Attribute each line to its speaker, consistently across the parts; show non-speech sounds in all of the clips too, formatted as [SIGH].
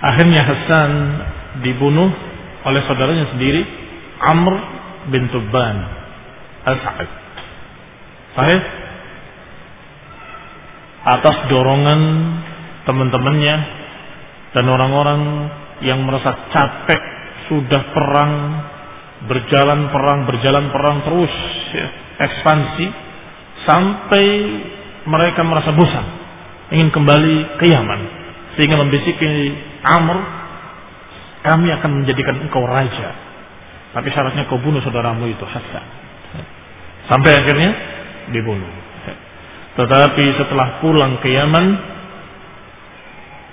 Speaker 1: Akhirnya Hasan dibunuh oleh saudaranya sendiri Amr bin Tubban As'ad. Sahih? Atas dorongan teman-temannya dan orang-orang yang merasa capek sudah perang berjalan perang berjalan perang terus ya, ekspansi sampai mereka merasa bosan ingin kembali ke Yaman sehingga membisiki Amr kami akan menjadikan engkau raja. Tapi syaratnya kau bunuh saudaramu itu Hasan sampai akhirnya dibunuh. Tetapi setelah pulang ke Yaman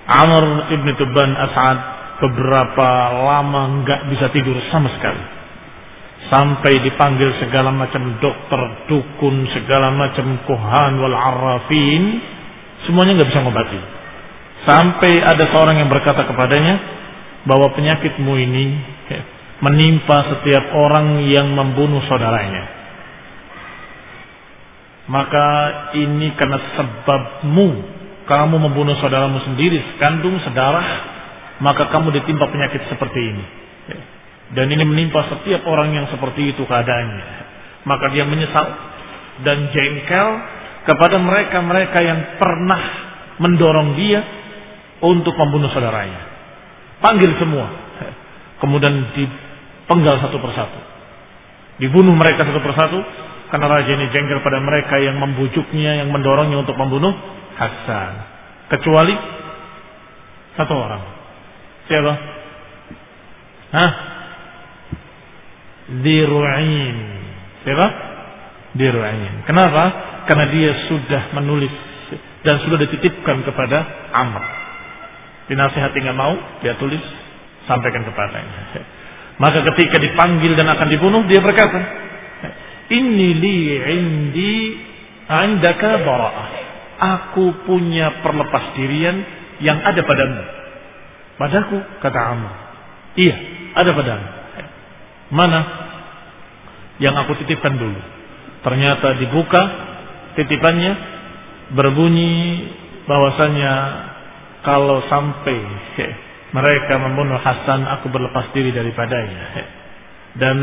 Speaker 1: Amr ibn Tuban As'ad beberapa lama nggak bisa tidur sama sekali. Sampai dipanggil segala macam dokter, dukun, segala macam kuhan wal arrafin, semuanya nggak bisa ngobati. Sampai ada seorang yang berkata kepadanya bahwa penyakitmu ini menimpa setiap orang yang membunuh saudaranya. Maka ini karena sebabmu kamu membunuh saudaramu sendiri, sekandung, sedarah, maka kamu ditimpa penyakit seperti ini. Dan ini menimpa setiap orang yang seperti itu keadaannya. Maka dia menyesal dan jengkel kepada mereka-mereka yang pernah mendorong dia untuk membunuh saudaranya. Panggil semua. Kemudian dipenggal satu persatu. Dibunuh mereka satu persatu karena raja ini jengkel pada mereka yang membujuknya, yang mendorongnya untuk membunuh Hasan. Kecuali satu orang. Siapa? Hah? Diru'in. Siapa? Diru'in. Kenapa? Karena dia sudah menulis dan sudah dititipkan kepada Amr. Dinasihati nggak mau, dia tulis, sampaikan kepadanya. Maka ketika dipanggil dan akan dibunuh, dia berkata, Ini li indi indaka bara'ah. Aku punya perlepas dirian yang ada padamu. Padaku, kata Amr. Iya, ada padamu. Mana yang aku titipkan dulu? Ternyata dibuka titipannya berbunyi bahwasanya kalau sampai mereka membunuh Hasan aku berlepas diri daripadanya dan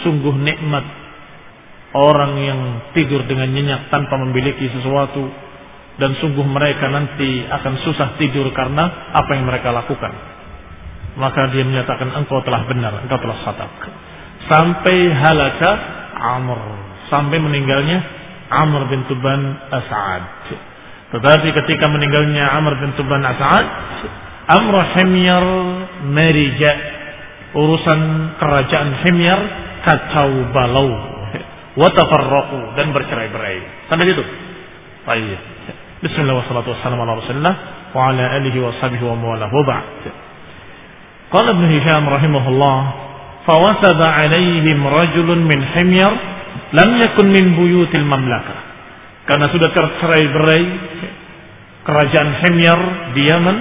Speaker 1: sungguh nikmat orang yang tidur dengan nyenyak tanpa memiliki sesuatu dan sungguh mereka nanti akan susah tidur karena apa yang mereka lakukan maka dia menyatakan engkau telah benar, engkau telah sadak. Sampai halaka Amr, sampai meninggalnya Amr bin Tuban As'ad. Tetapi ketika meninggalnya Amr bin Tuban As'ad, Amr Himyar Merija urusan kerajaan Himyar kacau balau, watafarroku dan bercerai-berai. Sampai itu. Baik. Bismillah wassalatu wassalam ala Rasulillah wa ala alihi wa sahbihi wa mawala wa ba'd. Qala Ibn Hisham rahimahullah, fawasaba alaihim rajulun min Himyar lam yakun min buyutil mamlakah karena sudah tercerai-berai kerajaan Hemyar di Yaman,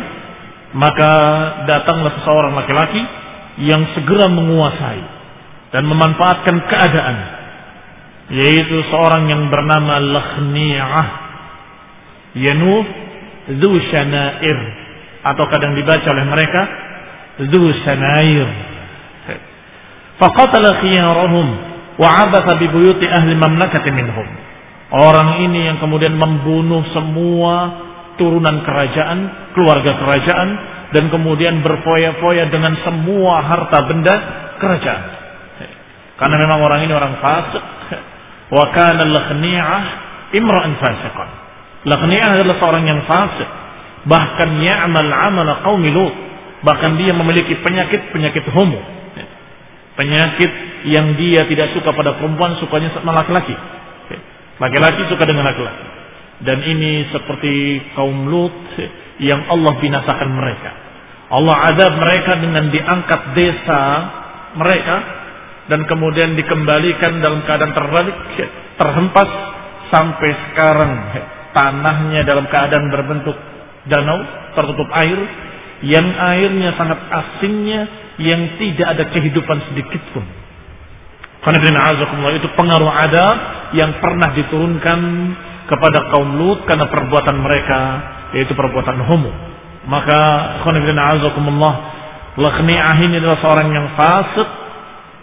Speaker 1: maka datanglah seseorang laki-laki yang segera menguasai dan memanfaatkan keadaan, yaitu seorang yang bernama Lakhni'ah Yanuf Zushanair, atau kadang dibaca oleh mereka Zushanair. Shanair. Khiyarahum wa 'abatha bi buyuti ahli mamlakati minhum Orang ini yang kemudian membunuh semua turunan kerajaan, keluarga kerajaan, dan kemudian berfoya-foya dengan semua harta benda kerajaan. Karena memang orang ini orang fasik. Wa kana lakhni'ah imra'an fasiqan. Adalah seorang yang fasik. Bahkan ya'mal amala qaumi Lut Bahkan dia memiliki penyakit-penyakit homo. Penyakit yang dia tidak suka pada perempuan, sukanya sama laki-laki. Laki-laki suka dengan laki-laki. Dan ini seperti kaum Lut yang Allah binasakan mereka. Allah adab mereka dengan diangkat desa mereka dan kemudian dikembalikan dalam keadaan terbalik, terhempas sampai sekarang tanahnya dalam keadaan berbentuk danau tertutup air yang airnya sangat asinnya yang tidak ada kehidupan sedikit pun. itu pengaruh adab yang pernah diturunkan kepada kaum Lut karena perbuatan mereka yaitu perbuatan homo. Maka khonibina azakumullah Lakhni'ah ini adalah seorang yang fasik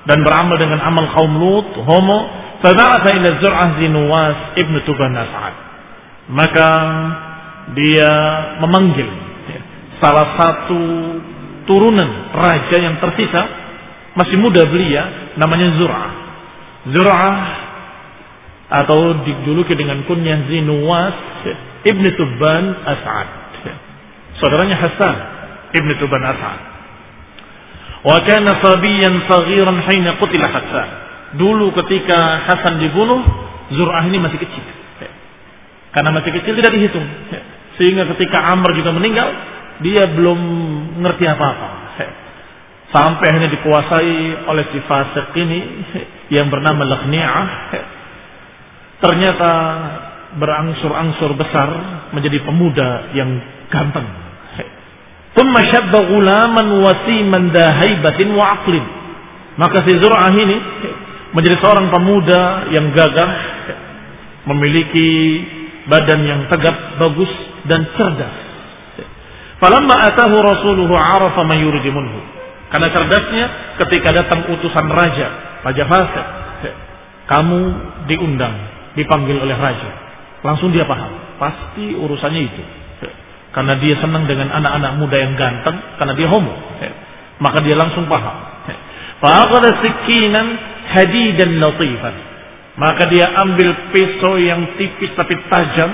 Speaker 1: dan beramal dengan amal kaum Lut, homo. Faba'atha ila Zur'ah Zinuwas ibn Tuban As'ad. Maka dia memanggil salah satu turunan raja yang tersisa masih muda belia namanya Zur'ah. Zur'ah atau dijuluki dengan kunyah Zinuwas ibn Tuban As'ad. Saudaranya Hasan ibn Tuban As'ad. Wa kana sabiyan saghiran hina qutila Hasan. Dulu ketika Hasan dibunuh, Zur'ah ini masih kecil. Karena masih kecil tidak dihitung. Sehingga ketika Amr juga meninggal, dia belum ngerti apa-apa. Sampai akhirnya dikuasai oleh si fasik ini yang bernama Lakhni'ah. Ternyata berangsur-angsur besar menjadi pemuda yang ganteng Thumma wasiman dahaibatin wa aqlin. Maka si Zur'ah ini menjadi seorang pemuda yang gagah, memiliki badan yang tegap, bagus dan cerdas. Falamma atahu rasuluhu arafa man yuridimunhu. Karena cerdasnya ketika datang utusan raja, Raja Fasik, kamu diundang, dipanggil oleh raja. Langsung dia paham, pasti urusannya itu. Karena dia senang dengan anak-anak muda yang ganteng. Karena dia homo. Maka dia langsung paham. Fa'aqada sikinan hadidan latifan. Maka dia ambil pisau yang tipis tapi tajam.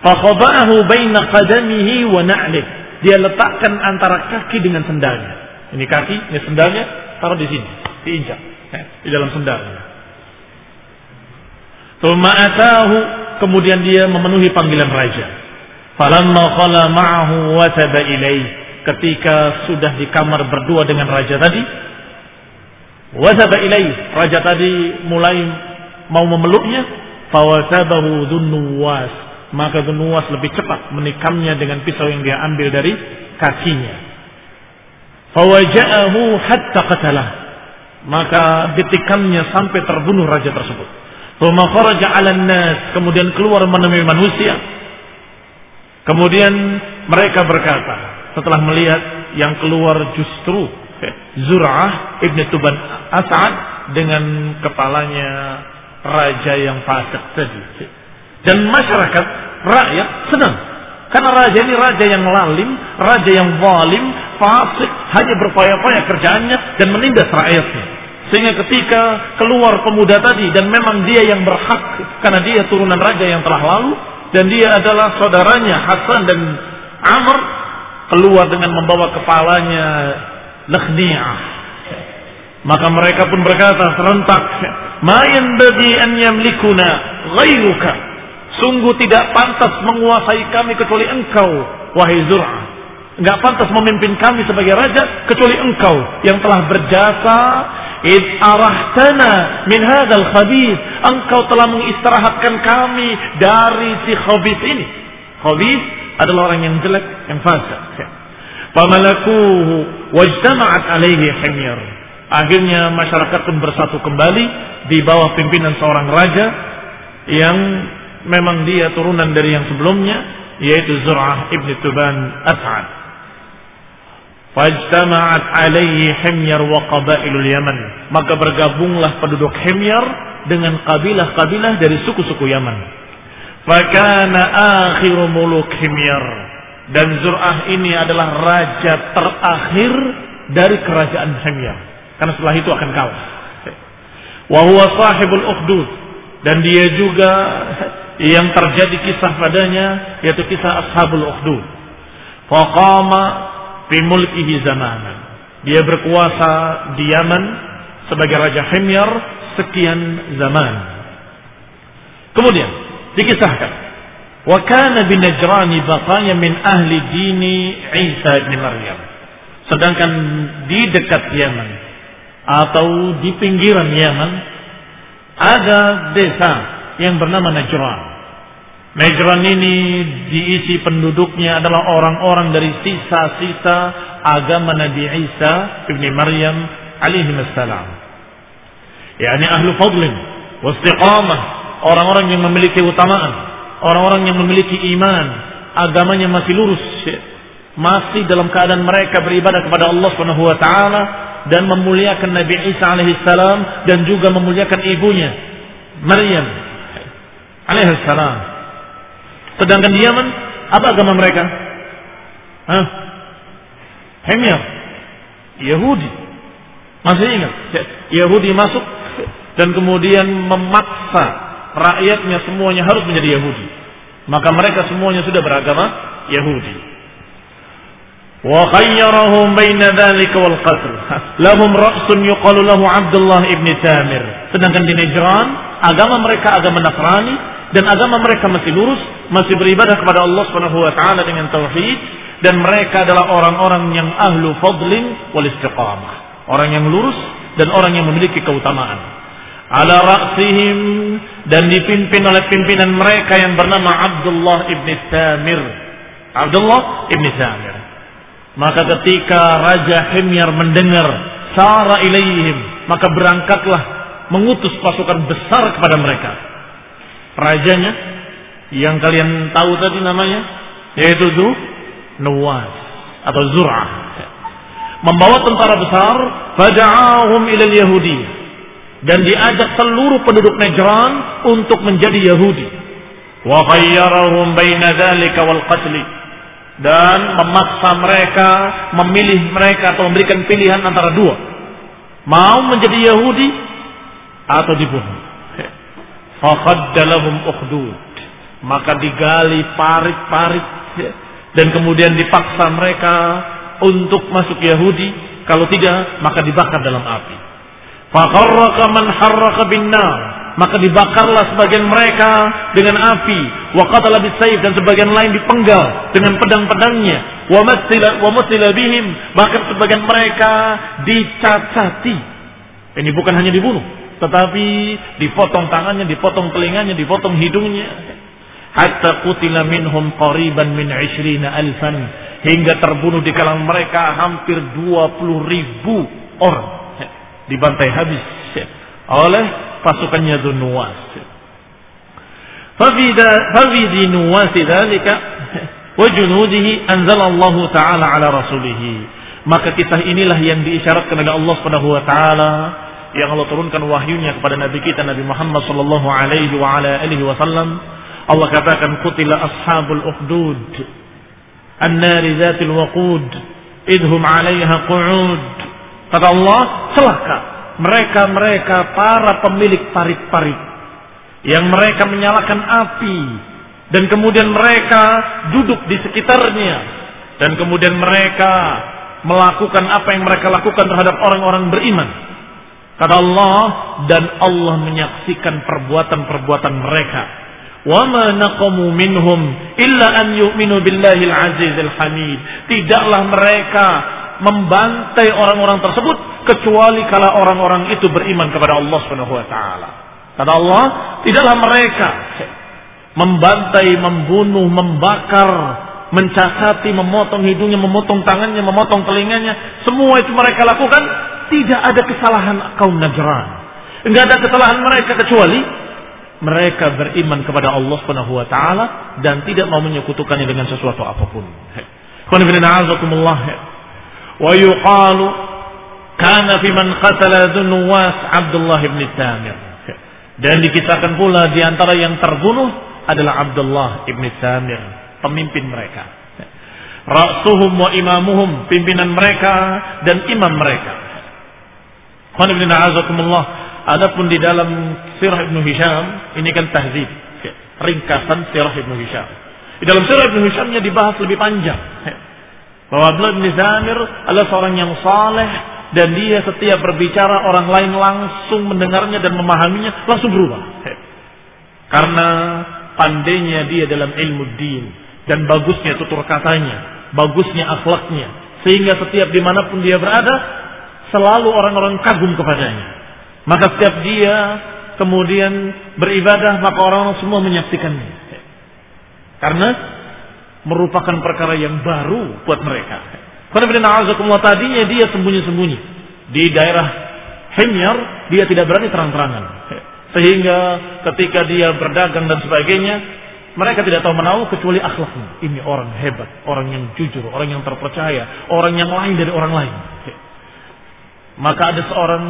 Speaker 1: Fakhaba'ahu baina qadamihi wa na'lih. Dia letakkan antara kaki dengan sendalnya. Ini kaki, ini sendalnya, taruh di sini, diinjak di dalam sendalnya. Kemudian dia memenuhi panggilan raja. Falamma khala ma'ahu ilaih. Ketika sudah di kamar berdua dengan raja tadi, ilaih. Raja tadi mulai mau memeluknya, fawatabahu dhunnuwas. Maka Dhunnuwas lebih cepat menikamnya dengan pisau yang dia ambil dari kakinya. Fawaja'ahu hatta qatalah. Maka ditikamnya sampai terbunuh raja tersebut. Thumma kharaja kemudian keluar menemui manusia Kemudian mereka berkata setelah melihat yang keluar justru Zur'ah ibn Tuban As'ad dengan kepalanya raja yang fasik tadi. Dan masyarakat rakyat senang karena raja ini raja yang lalim, raja yang zalim, fasik, hanya berpaya-paya kerjaannya dan menindas rakyatnya. Sehingga ketika keluar pemuda tadi dan memang dia yang berhak karena dia turunan raja yang telah lalu, dan dia adalah saudaranya Hasan dan Amr keluar dengan membawa kepalanya Lakhni'ah. Maka mereka pun berkata serentak, "Ma yanbaghi an yamlikuna ghairuka." Sungguh tidak pantas menguasai kami kecuali engkau, wahai Zur'ah. Enggak pantas memimpin kami sebagai raja kecuali engkau yang telah berjasa Id arahtana min hadzal khabith. Engkau telah mengistirahatkan kami dari si khabith ini. Khabith adalah orang yang jelek, yang fasik. Famalakuhu wajtama'at alaihi himyar. Akhirnya masyarakat pun bersatu kembali di bawah pimpinan seorang raja yang memang dia turunan dari yang sebelumnya yaitu Zur'ah ibn Tuban As'ad. Fajtama'at alaihi himyar wa qabailul Yaman. Maka bergabunglah penduduk Himyar dengan kabilah-kabilah dari suku-suku Yaman. Fakana akhiru muluk Himyar. Dan Zur'ah ini adalah raja terakhir dari kerajaan Himyar. Karena setelah itu akan kalah. Wa huwa sahibul ukhdud. Dan dia juga yang terjadi kisah padanya yaitu kisah ashabul ukhdud. Faqama fi mulkihi zamanan. Dia berkuasa di Yaman sebagai Raja Himyar sekian zaman. Kemudian dikisahkan wa kana bin Najrani baqaya min ahli dini Isa bin Maryam. Sedangkan di dekat Yaman atau di pinggiran Yaman ada desa yang bernama Najran. Najran ini diisi penduduknya adalah orang-orang dari sisa-sisa agama Nabi Isa ibni Maryam alaihi wassalam. yakni ahlu fadlin wastiqamah, orang-orang yang memiliki utamaan, orang-orang yang memiliki iman, agamanya masih lurus, masih dalam keadaan mereka beribadah kepada Allah Subhanahu wa taala dan memuliakan Nabi Isa alaihissalam dan juga memuliakan ibunya Maryam alaihissalam. Sedangkan di Yaman apa agama mereka? Hah? Hemir. Yahudi. Masih ingat? Yahudi masuk dan kemudian memaksa rakyatnya semuanya harus menjadi Yahudi. Maka mereka semuanya sudah beragama Yahudi. Wa khayyarahum baina dzalika wal qatl. Lahum ra'sun yuqalu lahu Abdullah ibn Tamir. Sedangkan di Najran, agama mereka agama Nasrani dan agama mereka masih lurus, masih beribadah kepada Allah Subhanahu wa taala dengan tauhid dan mereka adalah orang-orang yang ahlu fadlin wal istiqamah. Orang yang lurus dan orang yang memiliki keutamaan ala ra'sihim dan dipimpin oleh pimpinan mereka yang bernama Abdullah ibn Samir. Abdullah ibn Samir. Maka ketika Raja Himyar mendengar sara ilaihim, maka berangkatlah mengutus pasukan besar kepada mereka. Rajanya yang kalian tahu tadi namanya yaitu Zu Nuwas atau Zur'ah. Membawa tentara besar, fada'ahum ilal Yahudi dan diajak seluruh penduduk Najran untuk menjadi Yahudi. Wa khayyarahum baina dzalika wal qatl dan memaksa mereka memilih mereka atau memberikan pilihan antara dua. Mau menjadi Yahudi atau dibunuh. Faqadda lahum ukhdud. Maka digali parit-parit dan kemudian dipaksa mereka untuk masuk Yahudi. Kalau tidak, maka dibakar dalam api. Fakharraka man harraka bin Maka dibakarlah sebagian mereka dengan api. Wa qatala bisayf dan sebagian lain dipenggal dengan pedang-pedangnya. Wa masila bihim. Bahkan sebagian mereka dicacati. Ini bukan hanya dibunuh, tetapi dipotong tangannya, dipotong telinganya, dipotong hidungnya. Hatta qutila minhum qariban min 20 alfan hingga terbunuh di kalangan mereka hampir 20 ribu orang dibantai habis oleh pasukannya Dunuwas. Fafidi Nuwasi dhalika wa junudihi anzalallahu ta'ala ala rasulih. Maka kisah inilah yang diisyaratkan oleh Allah Subhanahu wa taala yang Allah turunkan wahyunya kepada nabi kita Nabi Muhammad sallallahu alaihi wa ala alihi wasallam. Allah katakan qutila ashabul ukhdud an-nari waqud idhum 'alaiha qu'ud Kata Allah, celaka mereka-mereka para pemilik parit-parit yang mereka menyalakan api dan kemudian mereka duduk di sekitarnya dan kemudian mereka melakukan apa yang mereka lakukan terhadap orang-orang beriman. Kata Allah dan Allah menyaksikan perbuatan-perbuatan mereka. Wa ma naqamu minhum illa an yu'minu billahil azizil hamid. Tidaklah mereka membantai orang-orang tersebut kecuali kalau orang-orang itu beriman kepada Allah Subhanahu wa taala. Kata Allah, tidaklah mereka membantai, membunuh, membakar, mencacati, memotong hidungnya, memotong tangannya, memotong telinganya, semua itu mereka lakukan tidak ada kesalahan kaum Najran. Enggak ada kesalahan mereka kecuali mereka beriman kepada Allah Subhanahu wa taala dan tidak mau menyekutukannya dengan sesuatu apa pun. Wa yuqalu kana fi man qatala Nuwas Abdullah bin Tamir dan dikisahkan pula di antara yang terbunuh adalah Abdullah ibn Tamir pemimpin mereka ra'suhum wa imamuhum pimpinan mereka dan imam mereka Adapun di dalam Sirah Ibnu Hisham ini kan tahzib ringkasan Sirah Ibnu Hisham di dalam Sirah Ibnu Hishamnya dibahas lebih panjang bahwa Abdullah bin Zamir adalah seorang yang saleh dan dia setiap berbicara orang lain langsung mendengarnya dan memahaminya langsung berubah. Karena pandainya dia dalam ilmu din dan bagusnya tutur katanya, bagusnya akhlaknya, sehingga setiap di mana pun dia berada selalu orang-orang kagum kepadanya. Maka setiap dia kemudian beribadah maka orang-orang semua menyaksikannya. Karena merupakan perkara yang baru buat mereka. Karena tadinya dia sembunyi-sembunyi di daerah Himyar dia tidak berani terang-terangan. Sehingga ketika dia berdagang dan sebagainya Mereka tidak tahu menahu kecuali akhlaknya. Ini orang hebat, orang yang jujur, orang yang terpercaya, orang yang lain dari orang lain. Maka ada seorang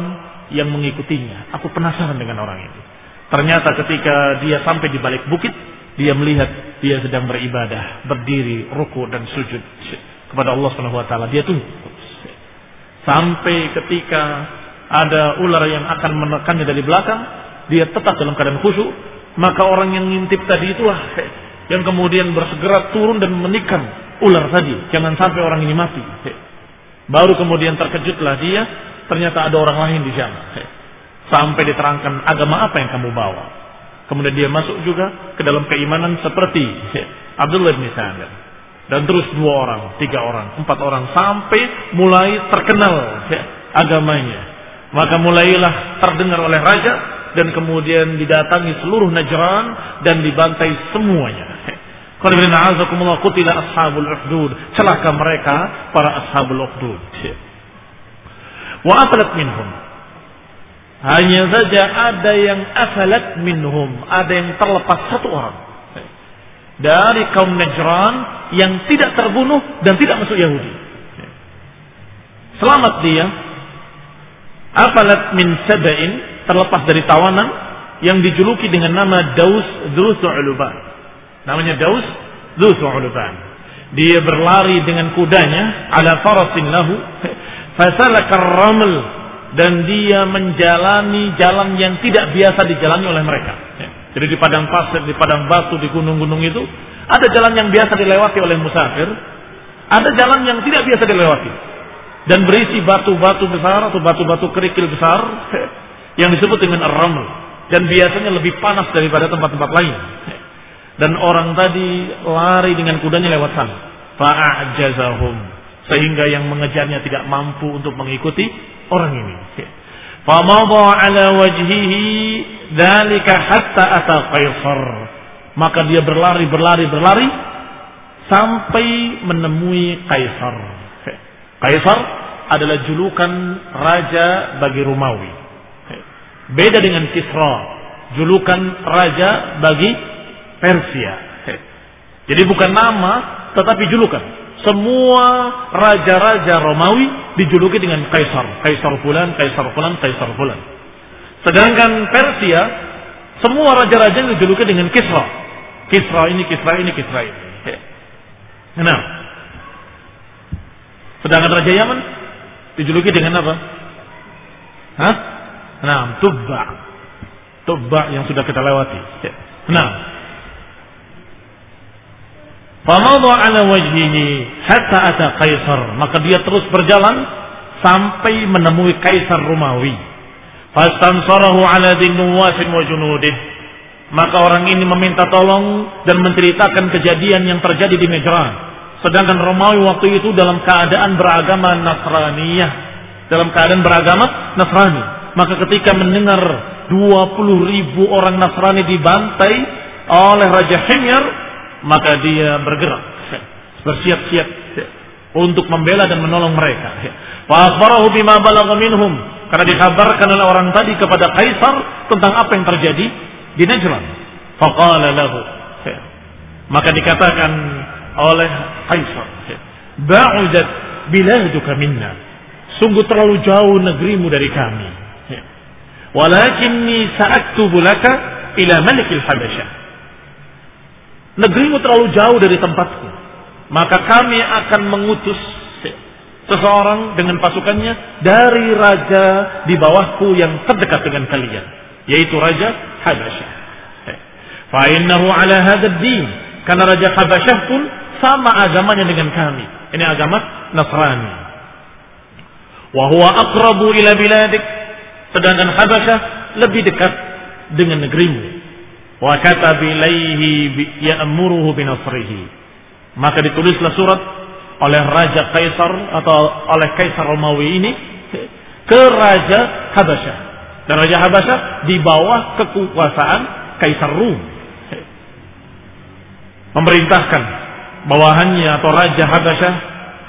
Speaker 1: yang mengikutinya. Aku penasaran dengan orang ini. Ternyata ketika dia sampai di balik bukit, dia melihat dia sedang beribadah, berdiri, ruku dan sujud kepada Allah Subhanahu wa taala. Dia tunggu. Sampai ketika ada ular yang akan menekannya dari belakang, dia tetap dalam keadaan khusyuk, maka orang yang ngintip tadi itulah yang kemudian bersegera turun dan menikam ular tadi. Jangan sampai orang ini mati. Baru kemudian terkejutlah dia, ternyata ada orang lain di sana. Sampai diterangkan agama apa yang kamu bawa. Kemudian dia masuk juga ke dalam keimanan seperti Abdullah bin Sa'ad. Dan terus dua orang, tiga orang, empat orang sampai mulai terkenal agamanya. Maka mulailah terdengar oleh raja dan kemudian didatangi seluruh Najran dan dibantai semuanya. Qutila ashabul uhdud. Celaka mereka para ashabul uhdud. Wa afalat minhum. Hanya saja ada yang afalat minhum. Ada yang terlepas satu orang. Dari kaum Najran yang tidak terbunuh dan tidak masuk Yahudi. Selamat dia. Afalat min sab'in terlepas dari tawanan yang dijuluki dengan nama Daus Dzul'uluban. Namanya Daus Dzul'uluban. Dia berlari dengan kudanya ala farasin lahu fasalaka raml. Dan dia menjalani jalan yang tidak biasa dijalani oleh mereka. Jadi di padang pasir, di padang batu, di gunung-gunung itu ada jalan yang biasa dilewati oleh musafir, ada jalan yang tidak biasa dilewati. Dan berisi batu-batu besar atau batu-batu kerikil besar yang disebut dengan ar-raml dan biasanya lebih panas daripada tempat-tempat lain. Dan orang tadi lari dengan kudanya lewat sana. Fa'ajazahum sehingga yang mengejarnya tidak mampu untuk mengikuti orang ini. Famadha ala wajhihi dzalika hatta ata Qaisar. Maka dia berlari berlari berlari sampai menemui Kaisar. Kaisar adalah julukan raja bagi Romawi. Beda dengan Kisra, julukan raja bagi Persia. Jadi bukan nama, tetapi julukan. Semua raja-raja Romawi dijuluki dengan kaisar. Kaisar fulan, kaisar fulan, kaisar fulan. Sedangkan Persia, semua raja-raja dijuluki dengan Kisra. Kisra ini, Kisra ini, Kisra ini. Nah, sedangkan Raja Yaman dijuluki dengan apa? Hah? Nah, tubba. Tubba yang sudah kita lewati. Nah. Famadha ala wajhihi hatta ata Kaisar. Maka dia terus berjalan sampai menemui Kaisar Romawi. Fastansarahu ala dinnuwasin wa junudih. Maka orang ini meminta tolong dan menceritakan kejadian yang terjadi di Najran. Sedangkan Romawi waktu itu dalam keadaan beragama Nasraniyah. Dalam keadaan beragama Nasrani. Maka ketika mendengar 20 ribu orang Nasrani dibantai oleh Raja Himyar, maka dia bergerak, bersiap-siap untuk membela dan menolong mereka. Fa'akhbarahu bima balagha minhum. Karena dikabarkan oleh orang tadi kepada Kaisar tentang apa yang terjadi di Najran. Faqala lahu. Maka dikatakan oleh Kaisar, "Ba'udat biladuka minna." Sungguh terlalu jauh negerimu dari kami. Walakinni sa'aktubu laka ila malikil habasyah. Negerimu terlalu jauh dari tempatku. Maka kami akan mengutus seseorang dengan pasukannya dari raja di bawahku yang terdekat dengan kalian. Yaitu Raja Habasyah. Fa'innahu ala hadad din. Karena Raja Habasyah pun sama agamanya dengan kami. Ini agama Nasrani. Wahuwa akrabu ila biladik Sedangkan Habasyah lebih dekat dengan negerimu. Wa kata bilaihi ya'muruhu binasrihi. Maka ditulislah surat oleh Raja Kaisar atau oleh Kaisar Romawi ini ke Raja Habasyah. Dan Raja Habasyah di bawah kekuasaan Kaisar Rum. Memerintahkan bawahannya atau Raja Habasyah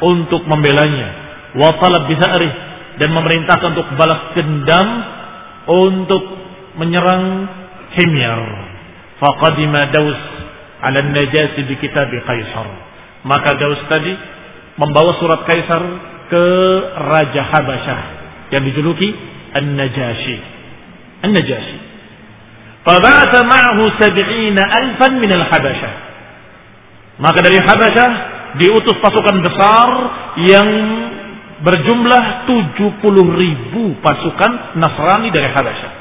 Speaker 1: untuk membelanya. Wa talab bisa'rih dan memerintahkan untuk balas dendam untuk menyerang Himyar. Faqadima Daus ala najasi bi kitab Kaisar. Maka Daus tadi membawa surat Kaisar ke Raja Habasyah yang dijuluki An-Najashi. An-Najashi. Faba'atha ma'ahu sab'ina alfan min al-Habasyah. Maka dari Habasyah diutus pasukan besar yang berjumlah 70 ribu pasukan Nasrani dari Habasyah.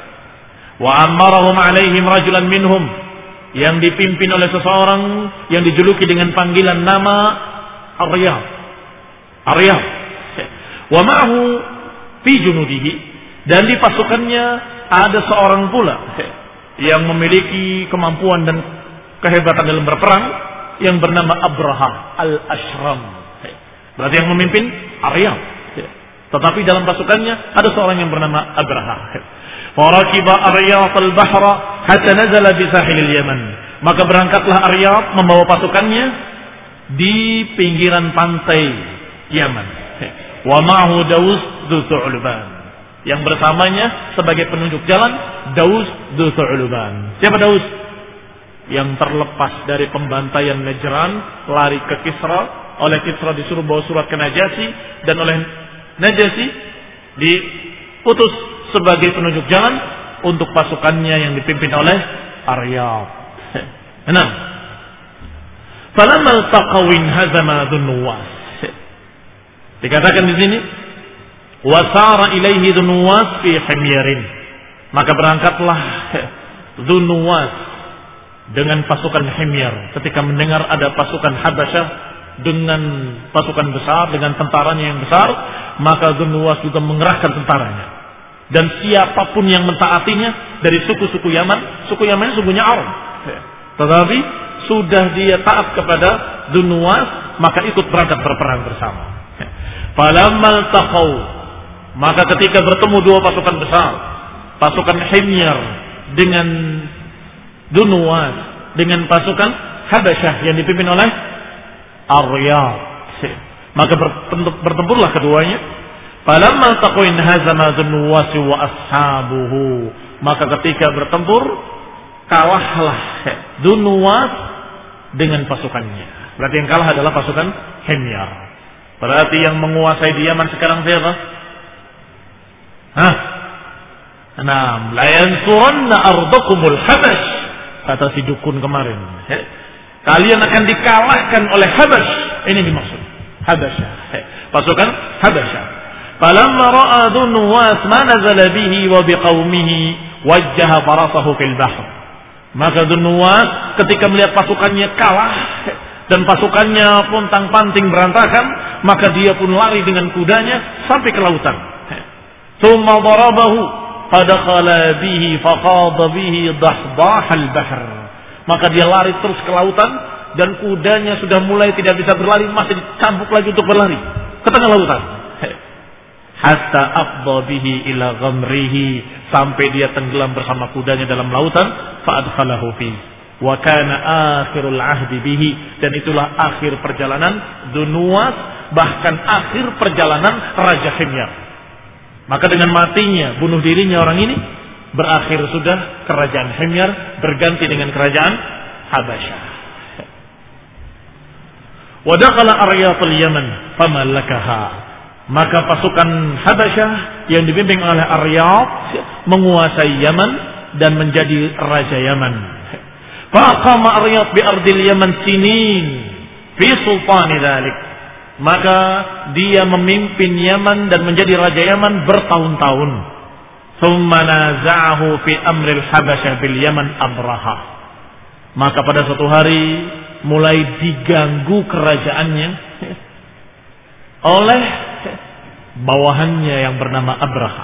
Speaker 1: Wa ammarahum alaihim rajulan minhum yang dipimpin oleh seseorang yang dijuluki dengan panggilan nama Arya. Arya. Wa ma'ahu fi junudihi dan di pasukannya ada seorang pula yang memiliki kemampuan dan kehebatan dalam berperang yang bernama Abraham al-Ashram. Berarti yang memimpin Arya. Tetapi dalam pasukannya ada seorang yang bernama Abraham. Farakiba Aryaf al-bahra hatta nazala bi sahil Yaman. Maka berangkatlah Aryaf membawa pasukannya di pinggiran pantai Yaman. Wa ma'hu Daus du Yang bersamanya sebagai penunjuk jalan Daus du Siapa Daus? Yang terlepas dari pembantaian Najran lari ke Kisra oleh Kisra disuruh bawa surat ke Najasi dan oleh Najasi diutus sebagai penunjuk jalan untuk pasukannya yang dipimpin oleh Aryab. [LAUGHS] Enam. Falamma altaqawin hazama Nuwas. [LAUGHS] Dikatakan di sini wasara ilaihi Nuwas fi himyarin. Maka berangkatlah [LAUGHS] Nuwas dengan pasukan Himyar ketika mendengar ada pasukan Habasyah dengan pasukan besar dengan tentaranya yang besar maka Nuwas juga mengerahkan tentaranya dan siapa pun yang mentaatinya dari suku-suku Yaman, suku Yaman sukunya Arab. Tetapi sudah dia taat kepada Dunuwas, maka ikut berangkat berperang bersama. Falammal taqaw, maka ketika bertemu dua pasukan besar, pasukan Himyar dengan Dunuwas, dengan pasukan Habasyah yang dipimpin oleh Arya. Maka bertempurlah keduanya Falamma taqain hazama Nuwas wa ashabuhu. Maka ketika bertempur kalahlah Dunuwas dengan pasukannya. Berarti yang kalah adalah pasukan Hemyar. Berarti yang menguasai Yaman sekarang siapa? Hah? Enam. La yansuranna ardakumul habash. Kata si dukun kemarin. Kalian akan dikalahkan oleh Habash. Ini dimaksud. Habasyah. Pasukan Habasyah. Falamma ra'a Nuwas ma nazala bihi wa biqaumihi wajjaha farasahu fil bahr. Maka Nuwas ketika melihat pasukannya kalah dan pasukannya pun tang-panting berantakan, maka dia pun lari dengan kudanya sampai ke lautan. Thumma darabahu fadakhala bihi faqada bihi dahdah al-bahr. Maka dia lari terus ke lautan dan kudanya sudah mulai tidak bisa berlari, masih dicambuk lagi untuk berlari ke tengah lautan hatta afdha bihi ila ghamrihi. Sampai dia tenggelam bersama kudanya dalam lautan fa adkhalahu fi. Wa kana akhirul ahdi bihi. Dan itulah akhir perjalanan Dunuwas bahkan akhir perjalanan Raja Himyar maka dengan matinya bunuh dirinya orang ini berakhir sudah kerajaan Himyar berganti dengan kerajaan Habasyah. Wa dakhala aryatul yaman famalakaha maka pasukan Habasyah yang dibimbing oleh Aryab menguasai Yaman dan menjadi raja Yaman. Faqama Aryab bi ardil Yaman sinin fi sultani dzalik. Maka dia memimpin Yaman dan menjadi raja Yaman bertahun-tahun. Thumma naza'ahu fi amril Habasyah bil Yaman Abraha. Maka pada suatu hari mulai diganggu kerajaannya [LAUGHS] oleh bawahannya yang bernama Abraha.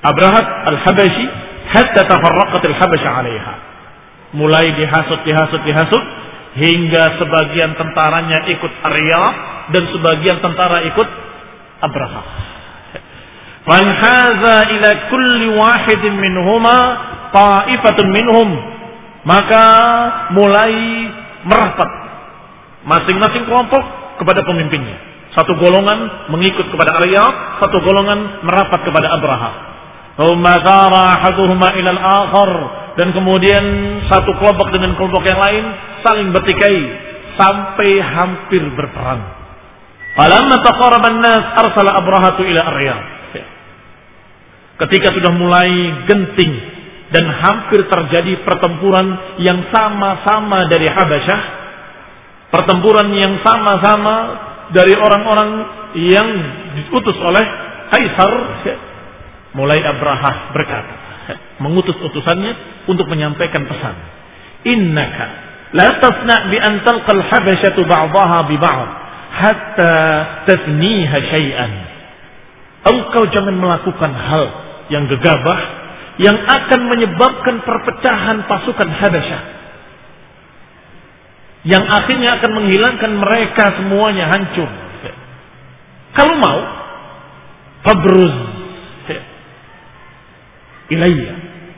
Speaker 1: Abrahat al-Habashi hatta tafarraqat al-Habasha 'alaiha. Mulai dihasut dihasut dihasut hingga sebagian tentaranya ikut Arya dan sebagian tentara ikut Abraha. Fanhaza ila kulli wahidin minhuma ta'ifatun minhum. Maka mulai merapat masing-masing kelompok kepada pemimpinnya. Satu golongan mengikut kepada Arya, satu golongan merapat kepada Abraha. Dan kemudian satu kelompok dengan kelompok yang lain saling bertikai sampai hampir berperang. Aryad. Ketika sudah mulai genting dan hampir terjadi pertempuran yang sama-sama dari Habasyah, pertempuran yang sama-sama dari orang-orang yang diutus oleh Kaisar, mulai Abraha berkata, mengutus utusannya untuk menyampaikan pesan. Innaka la tasna bi an talqa al-habasyatu ba'daha bi ba'd hatta tasniha syai'an. Engkau jangan melakukan hal yang gegabah yang akan menyebabkan perpecahan pasukan Habasyah. Yang akhirnya akan menghilangkan mereka semuanya hancur. Kalau mau, fabruz ilayya.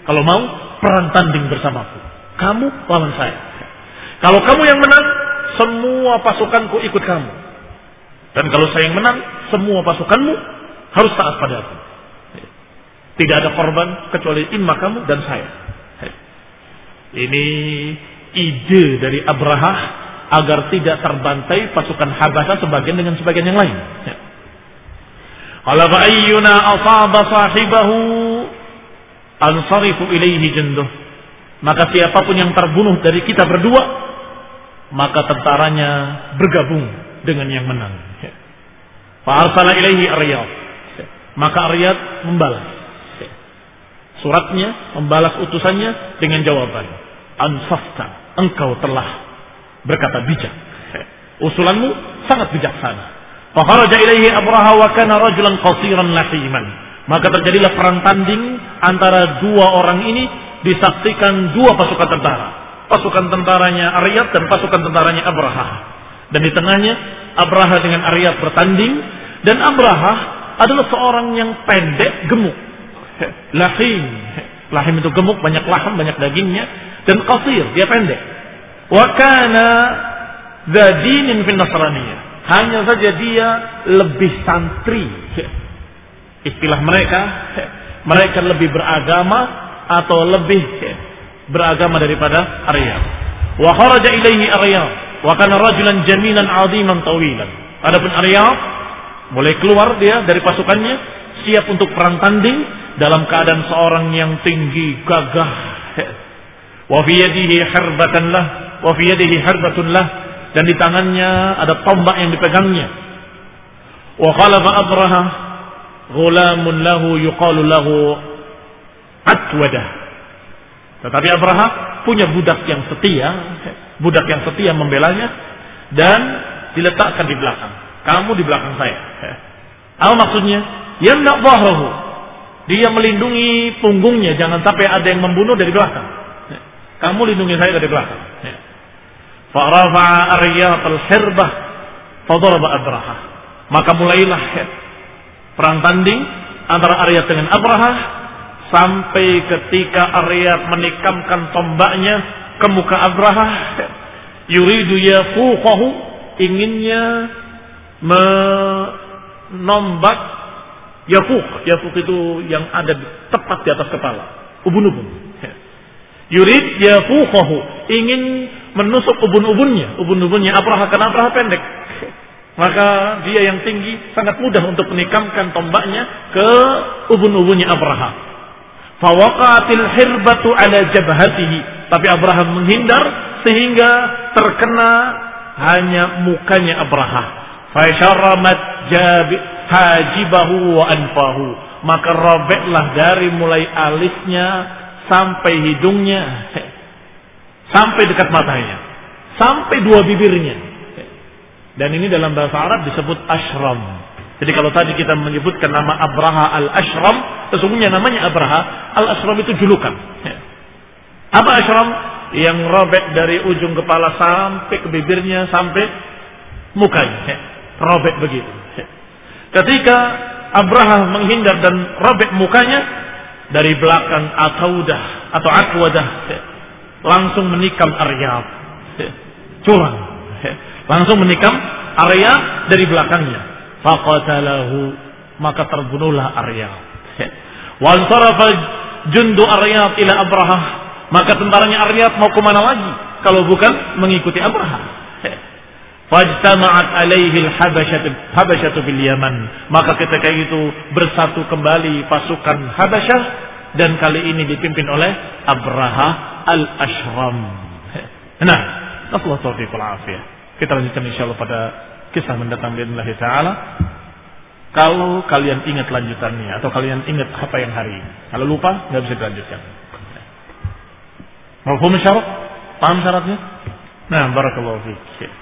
Speaker 1: Kalau mau, perang tanding bersamaku. Kamu lawan saya. Kalau kamu yang menang, semua pasukanku ikut kamu. Dan kalau saya yang menang, semua pasukanmu harus taat pada aku. Tidak ada korban kecuali imma kamu dan saya. Ini ide dari Abraha agar tidak terbantai pasukan Habasa sebagian dengan sebagian yang lain. Kalau ayyuna asaba sahibahu ansarifu ilaihi jenduh. Maka siapa pun yang terbunuh dari kita berdua, maka tentaranya bergabung dengan yang menang. Fa'arsala ilaihi Aryad. Maka Aryad membalas. Suratnya, membalas utusannya dengan jawaban. Ansafta, engkau telah berkata bijak. Usulanmu sangat bijaksana. Fakharaja ilaihi Abraha wa kana rajulan qasiran lahiman. Maka terjadilah perang tanding antara dua orang ini disaksikan dua pasukan tentara. Pasukan tentaranya Aryat dan pasukan tentaranya Abraha. Dan di tengahnya Abraha dengan Aryat bertanding dan Abraha adalah seorang yang pendek gemuk. Lahim. Lahim itu gemuk, banyak laham, banyak dagingnya dan qasir, dia pendek. Wa kana dzadinin fil nasraniyah. Hanya saja dia lebih santri istilah mereka mereka lebih beragama atau lebih beragama daripada Arya. Wa kharaja ilaihi Arya wa kana rajulan jamilan 'aziman tawilan. Adapun Arya mulai keluar dia dari pasukannya siap untuk perang tanding dalam keadaan seorang yang tinggi gagah. Wa fi yadihi harbatan lah wa fi yadihi harbatun lah dan di tangannya ada tombak yang dipegangnya. Wa khalafa Abraha ghulamun lahu yuqalu lahu atwadah. Tetapi Abraha punya budak yang setia, budak yang setia membelanya dan diletakkan di belakang. Kamu di belakang saya. Apa maksudnya? Yamna dhahrahu. Dia melindungi punggungnya jangan sampai ada yang membunuh dari belakang. Kamu lindungi saya dari belakang. Fa'rafa'a aryat al-hirbah fadaraba Abraha. Maka mulailah perang tanding antara Aryat dengan Abraha sampai ketika Aryat menikamkan tombaknya ke muka Abraha yuridu yafuqahu inginnya menombak yafuq yafuq itu yang ada tepat di atas kepala ubun-ubun yurid yafuqahu ingin menusuk ubun-ubunnya ubun-ubunnya Abraha pendek maka dia yang tinggi sangat mudah untuk menikamkan tombaknya ke ubun-ubunnya Abraha. Fawaqatil hirbatu ala jabhatihi. Tapi Abraham menghindar sehingga terkena hanya mukanya Abraha. Fasyaramat jabi hajibahu wa anfahu. Maka robeklah dari mulai alisnya sampai hidungnya sampai dekat matanya sampai dua bibirnya dan ini dalam bahasa Arab disebut ashram. Jadi kalau tadi kita menyebutkan nama Abraha al-Ashram, sesungguhnya namanya Abraha al-Ashram itu julukan. Apa ashram? Yang robek dari ujung kepala sampai ke bibirnya sampai mukanya. Robek begitu. Ketika Abraha menghindar dan robek mukanya dari belakang atau dah atau akwadah langsung menikam Aryab. Curang Langsung menikam Arya dari belakangnya. Faqatalahu maka terbunuhlah Arya. Wansarafa jundu Arya ila Abraha Maka tentaranya Aryab mau ke mana lagi? Kalau bukan mengikuti Abraham. Fajtama'at alaihi al-habasyatu bil Yaman. Maka ketika itu bersatu kembali pasukan Habasyah dan kali ini dipimpin oleh Abraha al-Ashram. [LAUGHS] Nah, Allah taufiq afiyah. Kita lanjutkan insyaallah pada kisah mendatang Allah taala. Kalau kalian ingat lanjutannya atau kalian ingat apa yang hari ini. Kalau lupa nggak bisa dilanjutkan. Mafhum syarat? Paham syaratnya? Nah, barakallahu fiik.